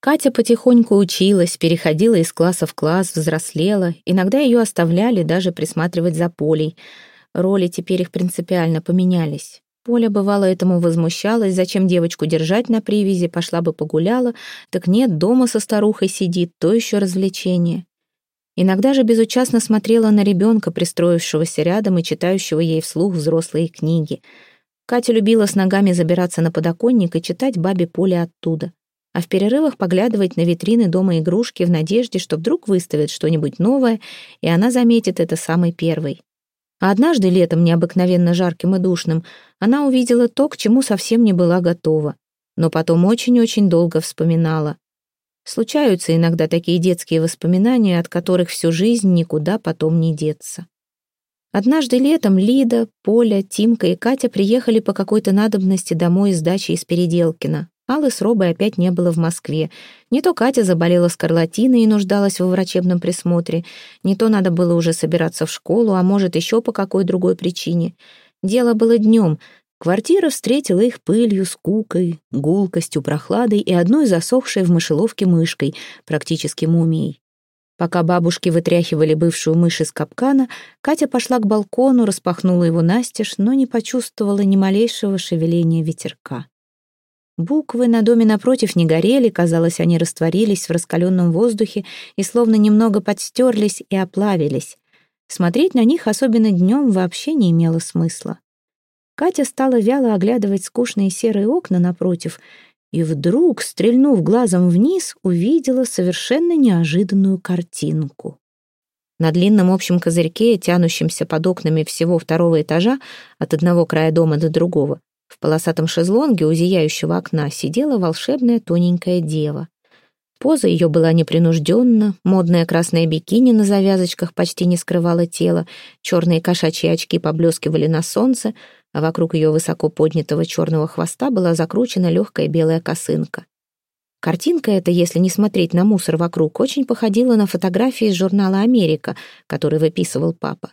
Катя потихоньку училась, переходила из класса в класс, взрослела. Иногда ее оставляли даже присматривать за Полей. Роли теперь их принципиально поменялись. Поля бывало этому возмущалась, зачем девочку держать на привязи, пошла бы погуляла, так нет, дома со старухой сидит, то еще развлечение. Иногда же безучастно смотрела на ребенка, пристроившегося рядом и читающего ей вслух взрослые книги. Катя любила с ногами забираться на подоконник и читать бабе Поле оттуда а в перерывах поглядывать на витрины дома игрушки в надежде, что вдруг выставят что-нибудь новое, и она заметит это самой первой. А однажды летом, необыкновенно жарким и душным, она увидела то, к чему совсем не была готова, но потом очень-очень долго вспоминала. Случаются иногда такие детские воспоминания, от которых всю жизнь никуда потом не деться. Однажды летом Лида, Поля, Тимка и Катя приехали по какой-то надобности домой из дачи из Переделкина. Аллы с Робой опять не было в Москве. Не то Катя заболела скарлатиной и нуждалась во врачебном присмотре, не то надо было уже собираться в школу, а может, еще по какой другой причине. Дело было днем. Квартира встретила их пылью, скукой, гулкостью, прохладой и одной засохшей в мышеловке мышкой, практически мумией. Пока бабушки вытряхивали бывшую мышь из капкана, Катя пошла к балкону, распахнула его настежь, но не почувствовала ни малейшего шевеления ветерка. Буквы на доме напротив не горели, казалось, они растворились в раскаленном воздухе и словно немного подстерлись и оплавились. Смотреть на них, особенно днем, вообще не имело смысла. Катя стала вяло оглядывать скучные серые окна напротив и вдруг, стрельнув глазом вниз, увидела совершенно неожиданную картинку. На длинном общем козырьке, тянущемся под окнами всего второго этажа, от одного края дома до другого, в полосатом шезлонге у зияющего окна сидела волшебная тоненькая дева. Поза ее была непринужденна, модное красное бикини на завязочках почти не скрывало тело, черные кошачьи очки поблескивали на солнце, а вокруг ее высоко поднятого черного хвоста была закручена легкая белая косынка. Картинка эта, если не смотреть на мусор вокруг, очень походила на фотографии из журнала «Америка», который выписывал папа.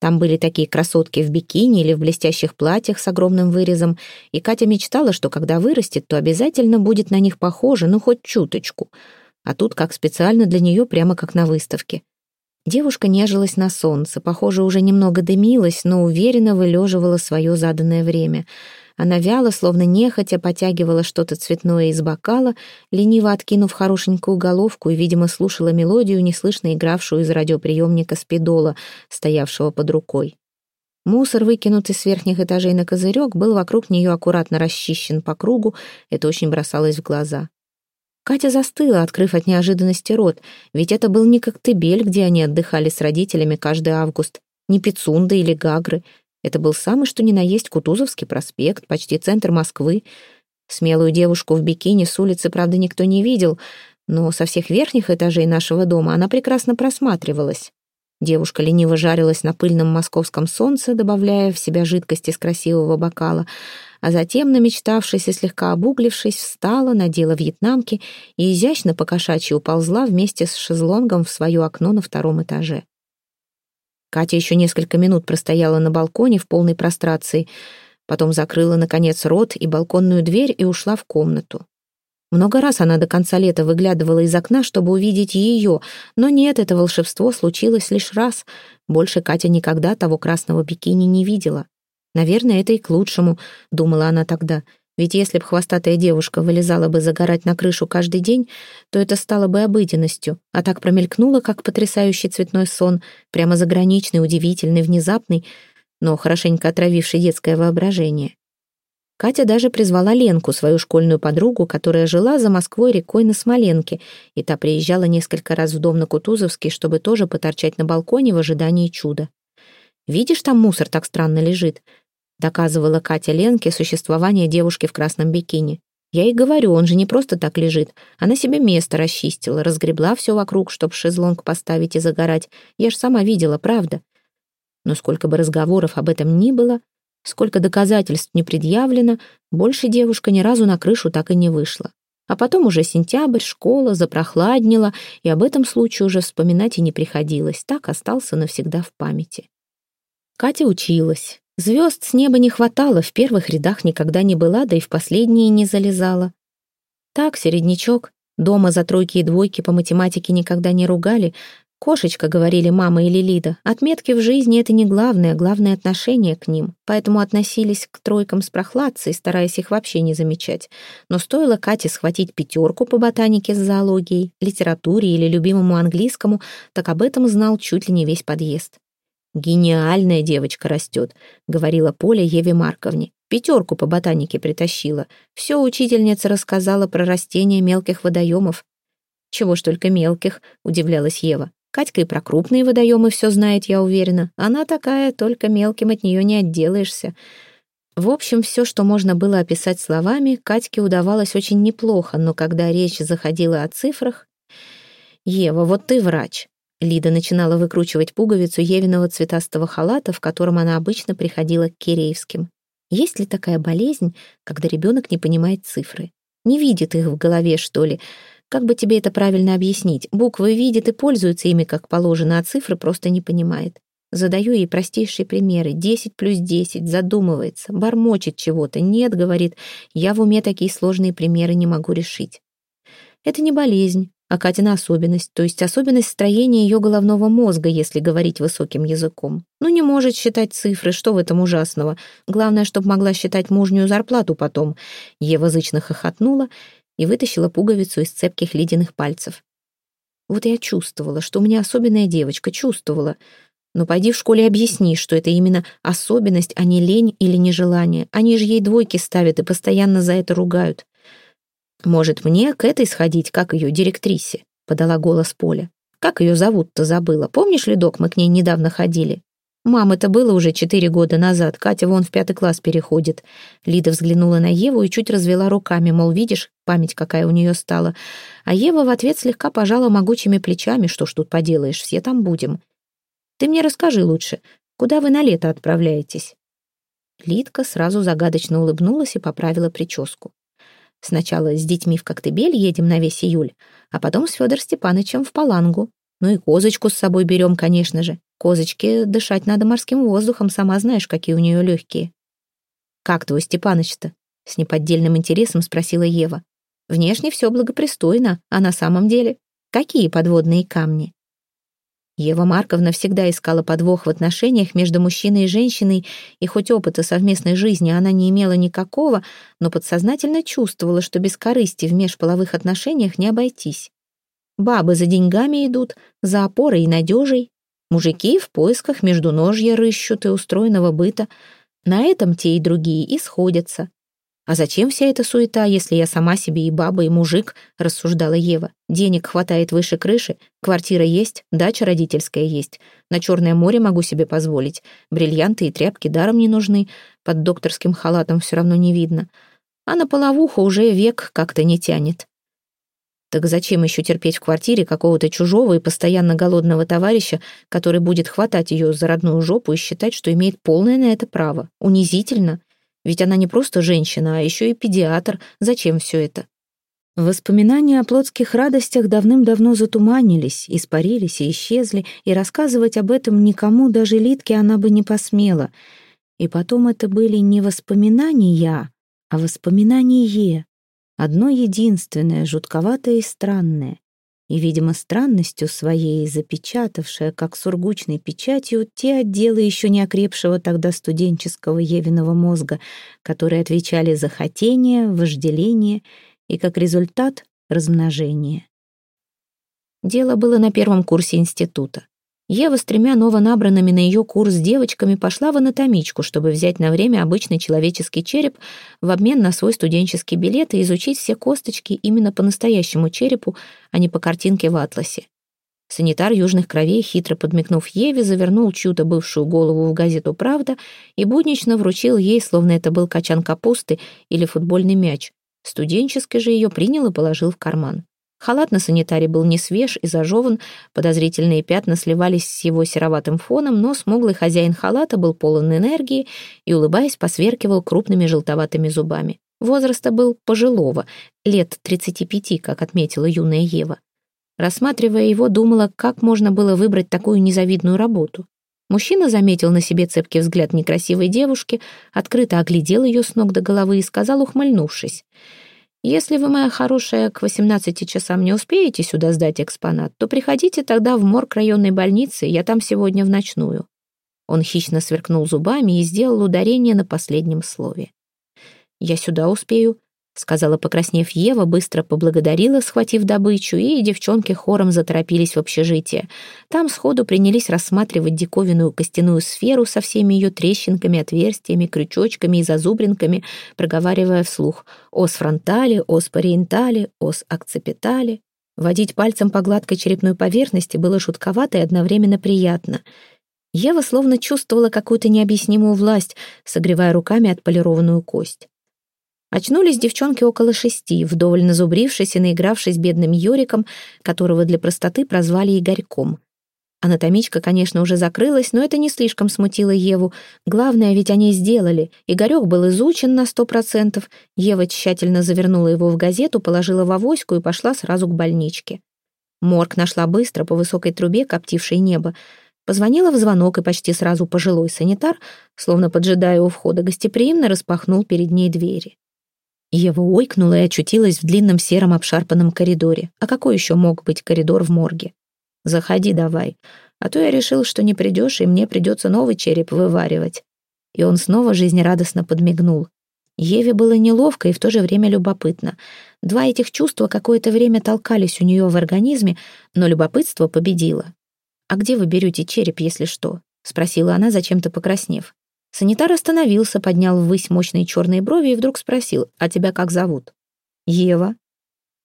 Там были такие красотки в бикини или в блестящих платьях с огромным вырезом, и Катя мечтала, что когда вырастет, то обязательно будет на них похожа, ну хоть чуточку. А тут как специально для нее, прямо как на выставке. Девушка нежилась на солнце, похоже, уже немного дымилась, но уверенно вылеживала свое заданное время — она вяло, словно нехотя, потягивала что-то цветное из бокала, лениво откинув хорошенькую головку и, видимо, слушала мелодию, неслышно игравшую из радиоприемника спидола, стоявшего под рукой. Мусор, выкинутый с верхних этажей на козырек, был вокруг нее аккуратно расчищен по кругу, это очень бросалось в глаза. Катя застыла, открыв от неожиданности рот, ведь это был не Коктебель, где они отдыхали с родителями каждый август, не Пицунда или Гагры, это был самый что ни на есть Кутузовский проспект, почти центр Москвы. Смелую девушку в бикини с улицы, правда, никто не видел, но со всех верхних этажей нашего дома она прекрасно просматривалась. Девушка лениво жарилась на пыльном московском солнце, добавляя в себя жидкость из красивого бокала, а затем, намечтавшись и слегка обуглившись, встала, надела вьетнамки и изящно покошачьи уползла вместе с шезлонгом в свое окно на втором этаже. Катя еще несколько минут простояла на балконе в полной прострации, потом закрыла, наконец, рот и балконную дверь и ушла в комнату. Много раз она до конца лета выглядывала из окна, чтобы увидеть ее, но нет, это волшебство случилось лишь раз. Больше Катя никогда того красного бикини не видела. Наверное, это и к лучшему, думала она тогда — ведь если б хвостатая девушка вылезала бы загорать на крышу каждый день, то это стало бы обыденностью, а так промелькнуло, как потрясающий цветной сон, прямо заграничный, удивительный, внезапный, но хорошенько отравивший детское воображение. Катя даже призвала Ленку, свою школьную подругу, которая жила за Москвой рекой на Смоленке, и та приезжала несколько раз в дом на Кутузовский, чтобы тоже поторчать на балконе в ожидании чуда. «Видишь, там мусор так странно лежит», доказывала Катя Ленке существование девушки в красном бикини. Я ей говорю, он же не просто так лежит. Она себе место расчистила, разгребла все вокруг, чтоб шезлонг поставить и загорать. Я ж сама видела, правда. Но сколько бы разговоров об этом ни было, сколько доказательств не предъявлено, больше девушка ни разу на крышу так и не вышла. А потом уже сентябрь, школа, запрохладнела, и об этом случае уже вспоминать и не приходилось. Так остался навсегда в памяти. Катя училась. Звезд с неба не хватало, в первых рядах никогда не была, да и в последние не залезала. Так, середнячок, Дома за тройки и двойки по математике никогда не ругали. Кошечка, говорили мама или Лида, отметки в жизни — это не главное, главное отношение к ним. Поэтому относились к тройкам с прохладцей, стараясь их вообще не замечать. Но стоило Кате схватить пятерку по ботанике с зоологией, литературе или любимому английскому, так об этом знал чуть ли не весь подъезд. «Гениальная девочка растет», — говорила Поля Еве Марковне. «Пятерку по ботанике притащила. Все учительница рассказала про растения мелких водоемов». «Чего ж только мелких», — удивлялась Ева. Катька и про крупные водоемы все знает, я уверена. Она такая, только мелким от нее не отделаешься. В общем, все, что можно было описать словами, Катьке удавалось очень неплохо, но когда речь заходила о цифрах... «Ева, вот ты врач». Лида начинала выкручивать пуговицу Евиного цветастого халата, в котором она обычно приходила к Киреевским. Есть ли такая болезнь, когда ребенок не понимает цифры? Не видит их в голове, что ли? Как бы тебе это правильно объяснить? Буквы видит и пользуется ими как положено, а цифры просто не понимает. Задаю ей простейшие примеры. Десять плюс десять, задумывается, бормочет чего-то. Нет, говорит, я в уме такие сложные примеры не могу решить. Это не болезнь, а Катина особенность, то есть особенность строения ее головного мозга, если говорить высоким языком. Ну, не может считать цифры, что в этом ужасного? Главное, чтобы могла считать мужнюю зарплату потом. Ева зычно хохотнула и вытащила пуговицу из цепких ледяных пальцев. Вот я чувствовала, что у меня особенная девочка, чувствовала. Но пойди в школе объясни, что это именно особенность, а не лень или нежелание. Они же ей двойки ставят и постоянно за это ругают. «Может, мне к этой сходить, как ее директрисе?» — подала голос Поля. «Как ее зовут-то забыла. Помнишь ли, док, мы к ней недавно ходили?» «Мам, это было уже четыре года назад. Катя вон в пятый класс переходит». Лида взглянула на Еву и чуть развела руками, мол, видишь, память какая у нее стала. А Ева в ответ слегка пожала могучими плечами. Что ж тут поделаешь, все там будем. «Ты мне расскажи лучше, куда вы на лето отправляетесь?» Лидка сразу загадочно улыбнулась и поправила прическу. «Сначала с детьми в Коктебель едем на весь июль, а потом с Федор Степанычем в Палангу. Ну и козочку с собой берем, конечно же. Козочке дышать надо морским воздухом, сама знаешь, какие у нее легкие. «Как твой Степаныч-то?» — с неподдельным интересом спросила Ева. «Внешне все благопристойно, а на самом деле какие подводные камни?» Ева Марковна всегда искала подвох в отношениях между мужчиной и женщиной, и хоть опыта совместной жизни она не имела никакого, но подсознательно чувствовала, что без корысти в межполовых отношениях не обойтись. Бабы за деньгами идут, за опорой и надежей, Мужики в поисках междуножья рыщут и устроенного быта. На этом те и другие и сходятся. «А зачем вся эта суета, если я сама себе и баба, и мужик?» — рассуждала Ева. «Денег хватает выше крыши, квартира есть, дача родительская есть. На Черное море могу себе позволить. Бриллианты и тряпки даром не нужны, под докторским халатом все равно не видно. А на половуху уже век как-то не тянет. Так зачем еще терпеть в квартире какого-то чужого и постоянно голодного товарища, который будет хватать ее за родную жопу и считать, что имеет полное на это право? Унизительно. Ведь она не просто женщина, а еще и педиатр. Зачем все это? Воспоминания о плотских радостях давным-давно затуманились, испарились и исчезли, и рассказывать об этом никому, даже Литке, она бы не посмела. И потом это были не воспоминания, а воспоминание. Одно единственное, жутковатое и странное. И, видимо, странностью своей, запечатавшая, как сургучной печатью, те отделы еще не окрепшего тогда студенческого Евиного мозга, которые отвечали за хотение, вожделение и, как результат, размножение. Дело было на первом курсе института. Ева с тремя новонабранными на ее курс девочками пошла в анатомичку, чтобы взять на время обычный человеческий череп в обмен на свой студенческий билет и изучить все косточки именно по настоящему черепу, а не по картинке в атласе. Санитар южных кровей, хитро подмигнув Еве, завернул чью-то бывшую голову в газету «Правда» и буднично вручил ей, словно это был качан капусты или футбольный мяч. Студенческий же ее принял и положил в карман. Халат на санитаре был не свеж и зажеван, подозрительные пятна сливались с его сероватым фоном, но смуглый хозяин халата был полон энергии и, улыбаясь, посверкивал крупными желтоватыми зубами. Возраста был пожилого, лет 35, как отметила юная Ева. Рассматривая его, думала, как можно было выбрать такую незавидную работу. Мужчина заметил на себе цепкий взгляд некрасивой девушки, открыто оглядел ее с ног до головы и сказал, ухмыльнувшись — Если вы, моя хорошая, к 18 часам не успеете сюда сдать экспонат, то приходите тогда в морг районной больницы, я там сегодня в ночную». Он хищно сверкнул зубами и сделал ударение на последнем слове. «Я сюда успею», — сказала, покраснев Ева, быстро поблагодарила, схватив добычу, и девчонки хором заторопились в общежитие. Там сходу принялись рассматривать диковинную костяную сферу со всеми ее трещинками, отверстиями, крючочками и зазубринками, проговаривая вслух «ос фронтали», «ос париентали», «ос акцепитали». Водить пальцем по гладкой черепной поверхности было шутковато и одновременно приятно. Ева словно чувствовала какую-то необъяснимую власть, согревая руками отполированную кость. Очнулись девчонки около шести, вдоволь назубрившись и наигравшись бедным Йориком, которого для простоты прозвали Игорьком. Анатомичка, конечно, уже закрылась, но это не слишком смутило Еву. Главное, ведь они сделали. Игорек был изучен на сто процентов. Ева тщательно завернула его в газету, положила в авоську и пошла сразу к больничке. Морг нашла быстро по высокой трубе, коптившей небо. Позвонила в звонок, и почти сразу пожилой санитар, словно поджидая у входа, гостеприимно распахнул перед ней двери. Ева ойкнула и очутилась в длинном сером обшарпанном коридоре. А какой еще мог быть коридор в морге? «Заходи давай, а то я решил, что не придешь, и мне придется новый череп вываривать». И он снова жизнерадостно подмигнул. Еве было неловко и в то же время любопытно. Два этих чувства какое-то время толкались у нее в организме, но любопытство победило. «А где вы берете череп, если что?» — спросила она, зачем-то покраснев. Санитар остановился, поднял ввысь мощные черные брови и вдруг спросил, «А тебя как зовут?» «Ева».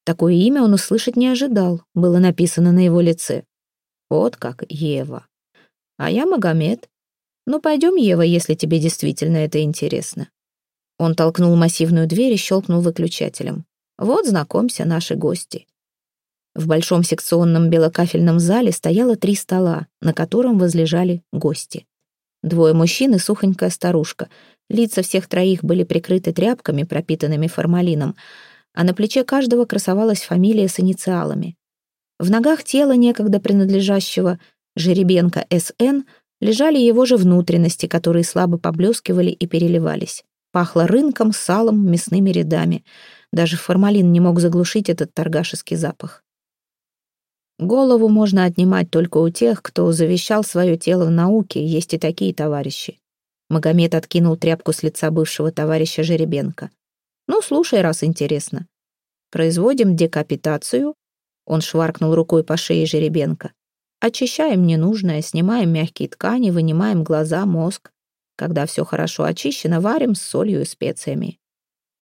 Такое имя он услышать не ожидал, было написано на его лице. «Вот как Ева. А я Магомед. Ну, пойдем, Ева, если тебе действительно это интересно». Он толкнул массивную дверь и щелкнул выключателем. «Вот, знакомься, наши гости». В большом секционном белокафельном зале стояло три стола, на котором возлежали гости. Двое мужчин и сухонькая старушка. Лица всех троих были прикрыты тряпками, пропитанными формалином, а на плече каждого красовалась фамилия с инициалами. В ногах тела некогда принадлежащего жеребенка С.Н. лежали его же внутренности, которые слабо поблескивали и переливались. Пахло рынком, салом, мясными рядами. Даже формалин не мог заглушить этот торгашеский запах. Голову можно отнимать только у тех, кто завещал свое тело науке, есть и такие товарищи. Магомед откинул тряпку с лица бывшего товарища Жеребенко. «Ну, слушай, раз интересно. Производим декапитацию». Он шваркнул рукой по шее Жеребенко. «Очищаем ненужное, снимаем мягкие ткани, вынимаем глаза, мозг. Когда все хорошо очищено, варим с солью и специями».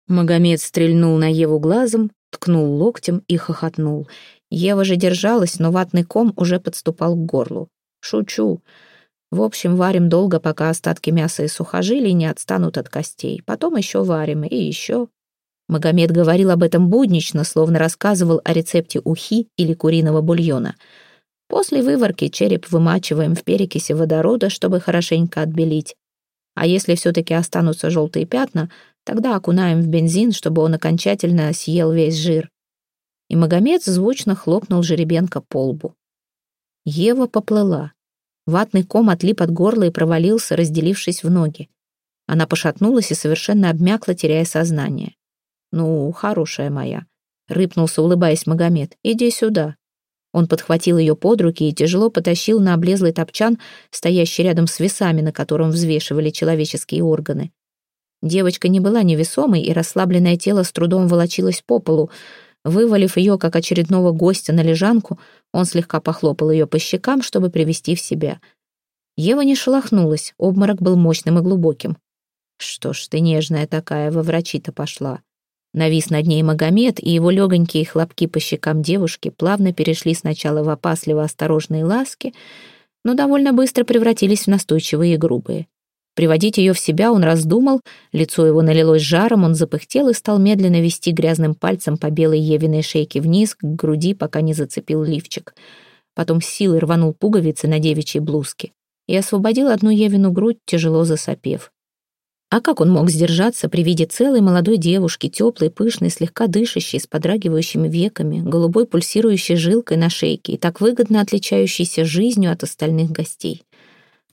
Магомед стрельнул на Еву глазом, ткнул локтем и хохотнул. Ева же держалась, но ватный ком уже подступал к горлу. «Шучу. В общем, варим долго, пока остатки мяса и сухожилий не отстанут от костей. Потом еще варим и еще». Магомед говорил об этом буднично, словно рассказывал о рецепте ухи или куриного бульона. После выварки череп вымачиваем в перекиси водорода, чтобы хорошенько отбелить. А если все-таки останутся желтые пятна, тогда окунаем в бензин, чтобы он окончательно съел весь жир и Магомед звучно хлопнул жеребенка по лбу. Ева поплыла. Ватный ком отлип от горла и провалился, разделившись в ноги. Она пошатнулась и совершенно обмякла, теряя сознание. «Ну, хорошая моя», — рыпнулся, улыбаясь Магомед, — «иди сюда». Он подхватил ее под руки и тяжело потащил на облезлый топчан, стоящий рядом с весами, на котором взвешивали человеческие органы. Девочка не была невесомой, и расслабленное тело с трудом волочилось по полу, Вывалив ее, как очередного гостя, на лежанку, он слегка похлопал ее по щекам, чтобы привести в себя. Ева не шелохнулась, обморок был мощным и глубоким. «Что ж ты нежная такая, во врачи-то пошла». Навис над ней Магомед, и его легонькие хлопки по щекам девушки плавно перешли сначала в опасливо осторожные ласки, но довольно быстро превратились в настойчивые и грубые. Приводить ее в себя он раздумал, лицо его налилось жаром, он запыхтел и стал медленно вести грязным пальцем по белой Евиной шейке вниз, к груди, пока не зацепил лифчик. Потом с силой рванул пуговицы на девичьей блузке и освободил одну Евину грудь, тяжело засопев. А как он мог сдержаться при виде целой молодой девушки, теплой, пышной, слегка дышащей, с подрагивающими веками, голубой пульсирующей жилкой на шейке и так выгодно отличающейся жизнью от остальных гостей?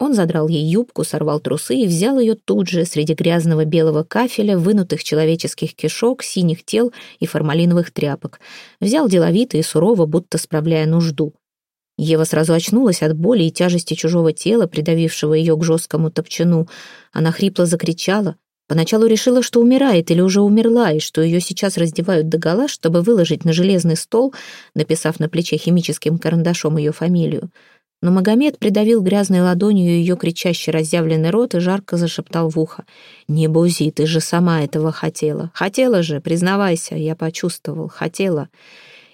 Он задрал ей юбку, сорвал трусы и взял ее тут же среди грязного белого кафеля, вынутых человеческих кишок, синих тел и формалиновых тряпок. Взял деловито и сурово, будто справляя нужду. Ева сразу очнулась от боли и тяжести чужого тела, придавившего ее к жесткому топчану. Она хрипло закричала. Поначалу решила, что умирает или уже умерла, и что ее сейчас раздевают догола, чтобы выложить на железный стол, написав на плече химическим карандашом ее фамилию. Но Магомед придавил грязной ладонью ее кричащий разъявленный рот и жарко зашептал в ухо. «Не бузи, ты же сама этого хотела. Хотела же, признавайся, я почувствовал, хотела».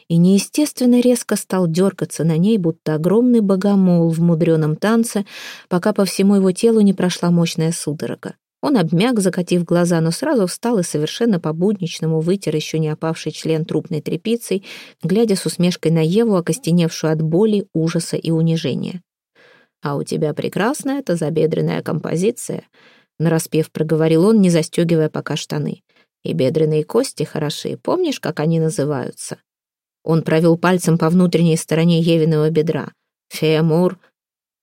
И неестественно резко стал дергаться на ней, будто огромный богомол в мудреном танце, пока по всему его телу не прошла мощная судорога. Он обмяк, закатив глаза, но сразу встал и совершенно по-будничному вытер еще не опавший член трупной тряпицей, глядя с усмешкой на Еву, окостеневшую от боли, ужаса и унижения. «А у тебя прекрасная тазобедренная композиция», — нараспев проговорил он, не застегивая пока штаны. «И бедренные кости хороши. Помнишь, как они называются?» Он провел пальцем по внутренней стороне Евиного бедра. «Феамур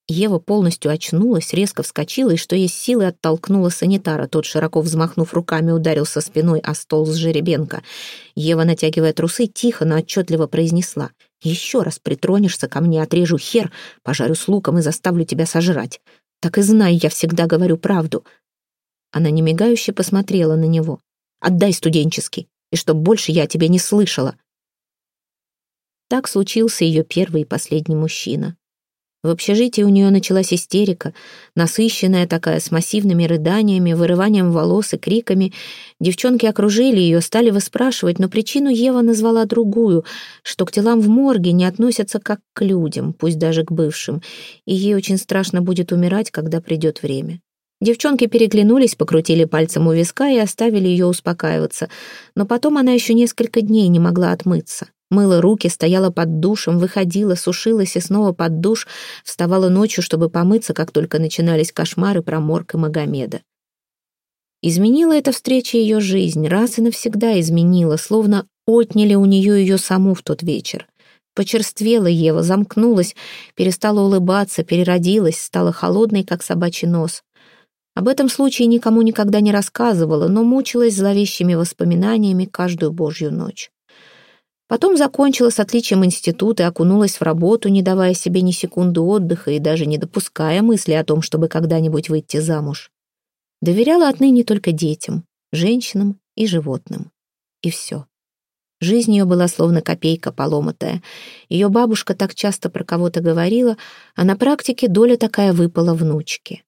Ева полностью очнулась, резко вскочила и, что есть силы, оттолкнула санитара. Тот, широко взмахнув руками, ударился спиной о стол с жеребенка. Ева, натягивая трусы, тихо, но отчетливо произнесла. «Еще раз притронешься ко мне, отрежу хер, пожарю с луком и заставлю тебя сожрать. Так и знай, я всегда говорю правду». Она немигающе посмотрела на него. «Отдай студенческий, и чтоб больше я тебя не слышала». Так случился ее первый и последний мужчина. В общежитии у нее началась истерика, насыщенная такая, с массивными рыданиями, вырыванием волос и криками. Девчонки окружили ее, стали выспрашивать, но причину Ева назвала другую, что к телам в морге не относятся как к людям, пусть даже к бывшим, и ей очень страшно будет умирать, когда придет время. Девчонки переглянулись, покрутили пальцем у виска и оставили ее успокаиваться, но потом она еще несколько дней не могла отмыться. Мыла руки, стояла под душем, выходила, сушилась и снова под душ, вставала ночью, чтобы помыться, как только начинались кошмары про морг и Магомеда. Изменила эта встреча ее жизнь, раз и навсегда изменила, словно отняли у нее ее саму в тот вечер. Почерствела Ева, замкнулась, перестала улыбаться, переродилась, стала холодной, как собачий нос. Об этом случае никому никогда не рассказывала, но мучилась зловещими воспоминаниями каждую божью ночь. Потом закончила с отличием институт и окунулась в работу, не давая себе ни секунды отдыха и даже не допуская мысли о том, чтобы когда-нибудь выйти замуж. Доверяла отныне только детям, женщинам и животным. И все. Жизнь ее была словно копейка поломатая. Ее бабушка так часто про кого-то говорила, а на практике доля такая выпала внучке.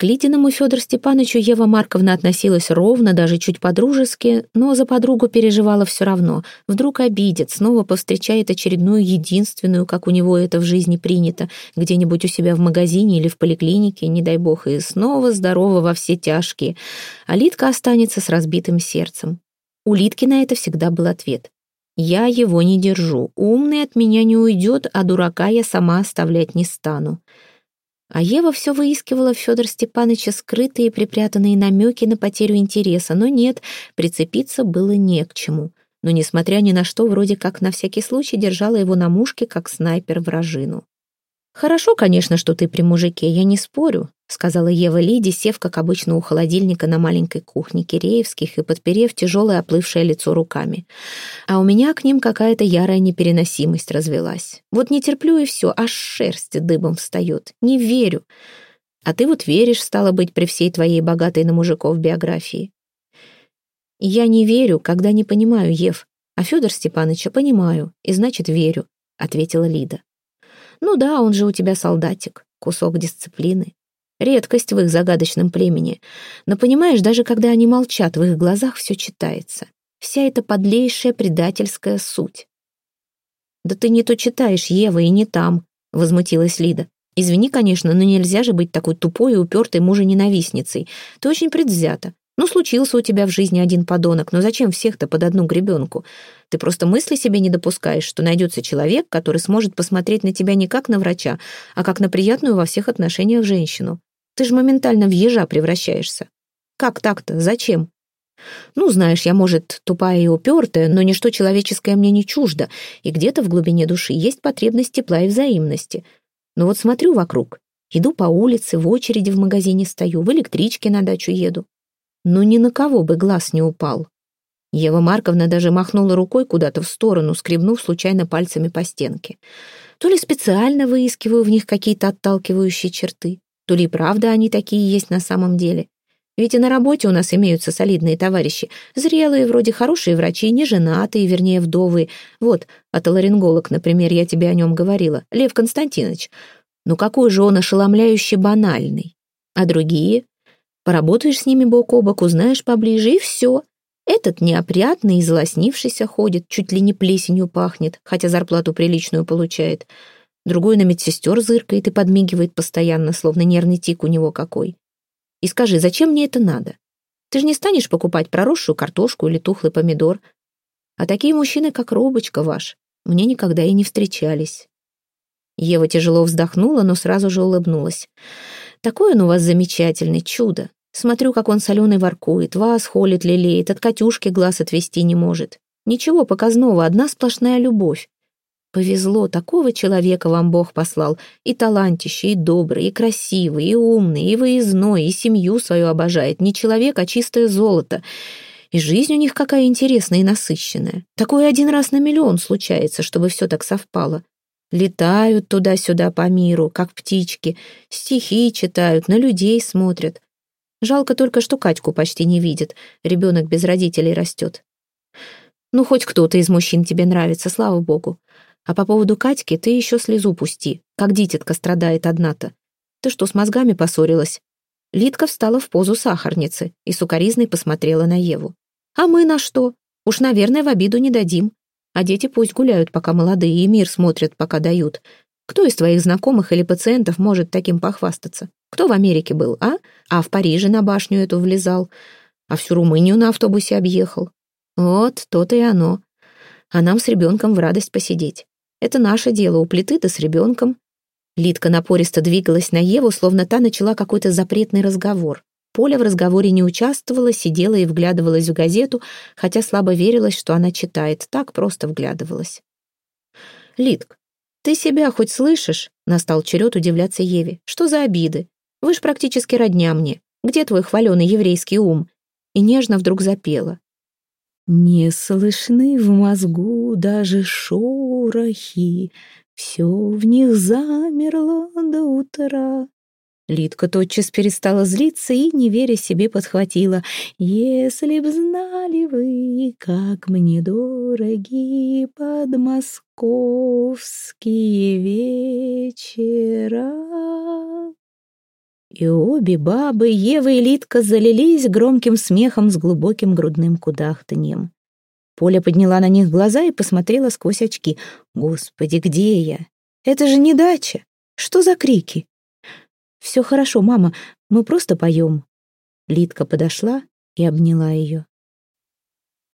К Лидиному Федору Степановичу Ева Марковна относилась ровно, даже чуть подружески, но за подругу переживала все равно. Вдруг обидит, снова повстречает очередную единственную, как у него это в жизни принято, где-нибудь у себя в магазине или в поликлинике, не дай бог, и снова здорова во все тяжкие. А Лидка останется с разбитым сердцем. У Лидки на это всегда был ответ. «Я его не держу, умный от меня не уйдет, а дурака я сама оставлять не стану». А Ева все выискивала в Федор Степановича скрытые и припрятанные намеки на потерю интереса, но нет, прицепиться было не к чему. Но, несмотря ни на что, вроде как на всякий случай держала его на мушке, как снайпер вражину. «Хорошо, конечно, что ты при мужике, я не спорю», сказала Ева Лиди, сев, как обычно, у холодильника на маленькой кухне Киреевских и подперев тяжелое оплывшее лицо руками. А у меня к ним какая-то ярая непереносимость развелась. Вот не терплю и все, аж шерсть дыбом встает. Не верю. А ты вот веришь, стало быть, при всей твоей богатой на мужиков биографии. Я не верю, когда не понимаю, Ев, а Федор Степановича понимаю, и значит верю, ответила Лида. Ну да, он же у тебя солдатик, кусок дисциплины. Редкость в их загадочном племени. Но понимаешь, даже когда они молчат, в их глазах все читается. Вся эта подлейшая предательская суть. «Да ты не то читаешь, Ева, и не там», — возмутилась Лида. «Извини, конечно, но нельзя же быть такой тупой и упертой мужа-ненавистницей. Ты очень предвзята. Ну, случился у тебя в жизни один подонок, но зачем всех-то под одну гребенку? Ты просто мысли себе не допускаешь, что найдется человек, который сможет посмотреть на тебя не как на врача, а как на приятную во всех отношениях женщину. Ты же моментально в ежа превращаешься. Как так-то? Зачем? Ну, знаешь, я, может, тупая и упертая, но ничто человеческое мне не чуждо, и где-то в глубине души есть потребность тепла и взаимности. Но вот смотрю вокруг, Иду по улице, в очереди в магазине стою, в электричке на дачу еду. Но ни на кого бы глаз не упал. Ева Марковна даже махнула рукой куда-то в сторону, скребнув случайно пальцами по стенке. То ли специально выискиваю в них какие-то отталкивающие черты, то ли правда они такие есть на самом деле. Ведь и на работе у нас имеются солидные товарищи, зрелые, вроде хорошие врачи, не женатые, вернее, вдовые. Вот, отоларинголог, например, я тебе о нем говорила, Лев Константинович. Ну какой же он ошеломляющий банальный. А другие? Поработаешь с ними бок о бок, узнаешь поближе, и все. Этот неопрятный и залоснившийся ходит, чуть ли не плесенью пахнет, хотя зарплату приличную получает. Другой на медсестер зыркает и подмигивает постоянно, словно нервный тик у него какой. И скажи, зачем мне это надо? Ты же не станешь покупать проросшую картошку или тухлый помидор. А такие мужчины, как Робочка ваш, мне никогда и не встречались. Ева тяжело вздохнула, но сразу же улыбнулась. «Такой он у вас замечательный, чудо. Смотрю, как он соленый воркует, вас холит, лелеет, от Катюшки глаз отвести не может. Ничего показного, одна сплошная любовь. Повезло, такого человека вам Бог послал. И талантище, и добрый, и красивый, и умный, и выездной, и семью свою обожает. Не человек, а чистое золото. И жизнь у них какая интересная и насыщенная. Такое один раз на миллион случается, чтобы все так совпало. Летают туда-сюда по миру, как птички, стихи читают, на людей смотрят. Жалко только, что Катьку почти не видит, ребенок без родителей растет. Ну, хоть кто-то из мужчин тебе нравится, слава богу. А по поводу Катьки ты еще слезу пусти, как дитятка страдает одна-то. Ты что, с мозгами поссорилась? Литка встала в позу сахарницы и сукоризной посмотрела на Еву. А мы на что? Уж, наверное, в обиду не дадим. А дети пусть гуляют, пока молодые, и мир смотрят, пока дают. Кто из твоих знакомых или пациентов может таким похвастаться? Кто в Америке был, а? А в Париже на башню эту влезал? А всю Румынию на автобусе объехал? Вот, то-то и оно. А нам с ребенком в радость посидеть. Это наше дело, у плиты да с ребенком. Лидка напористо двигалась на Еву, словно та начала какой-то запретный разговор. Поля в разговоре не участвовала, сидела и вглядывалась в газету, хотя слабо верилась, что она читает, так просто вглядывалась. «Лидк, ты себя хоть слышишь?» — настал черед удивляться Еве. «Что за обиды? Вы ж практически родня мне. Где твой хваленый еврейский ум?» И нежно вдруг запела. «Не слышны в мозгу даже шорохи, Все в них замерло до утра, Лидка тотчас перестала злиться и, не веря себе, подхватила. «Если б знали вы, как мне дороги подмосковские вечера!» И обе бабы, Ева и Лидка, залились громким смехом с глубоким грудным кудахтаньем. Поля подняла на них глаза и посмотрела сквозь очки. «Господи, где я? Это же не дача! Что за крики?» «Все хорошо, мама, мы просто поем». Лидка подошла и обняла ее.